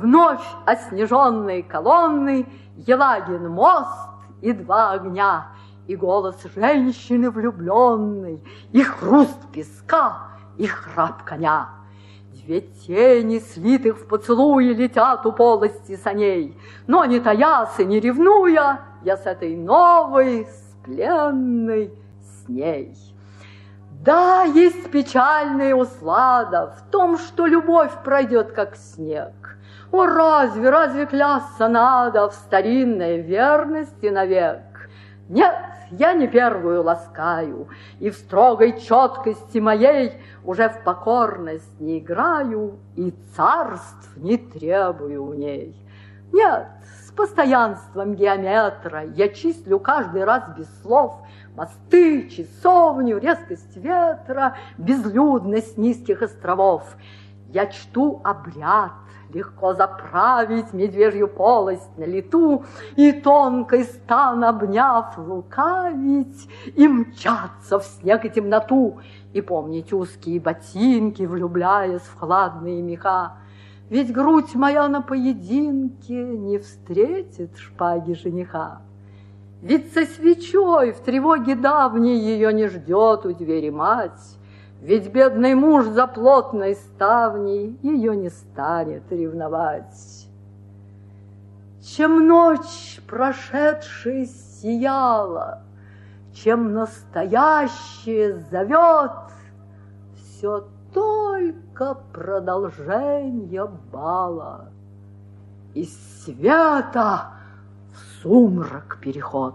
Вновь оснеженной колонны Елагин мост и два огня, И голос женщины влюбленной, И хруст песка, и храп коня. Две тени, слитых в поцелуе, Летят у полости саней, Но не таясь и не ревнуя, Я с этой новой, с с ней. Да, есть печальная услада В том, что любовь пройдет, как снег. О, разве, разве клясться надо В старинной верности навек? Нет, я не первую ласкаю, И в строгой четкости моей Уже в покорность не играю И царств не требую у ней. Нет, с постоянством геометра Я числю каждый раз без слов Мосты, часовню, резкость ветра, Безлюдность низких островов. Я чту обряд, Легко заправить медвежью полость на лету И тонкой стан обняв лукавить И мчаться в снег и темноту И помнить узкие ботинки, влюбляясь в хладные меха. Ведь грудь моя на поединке Не встретит шпаги жениха. Ведь со свечой в тревоге давней Ее не ждет у двери мать, ведь бедный муж за плотной ставней Ее не станет ревновать. Чем ночь прошедшая сияла, Чем настоящее зовет, Все только продолжение бала. Из света в сумрак переход.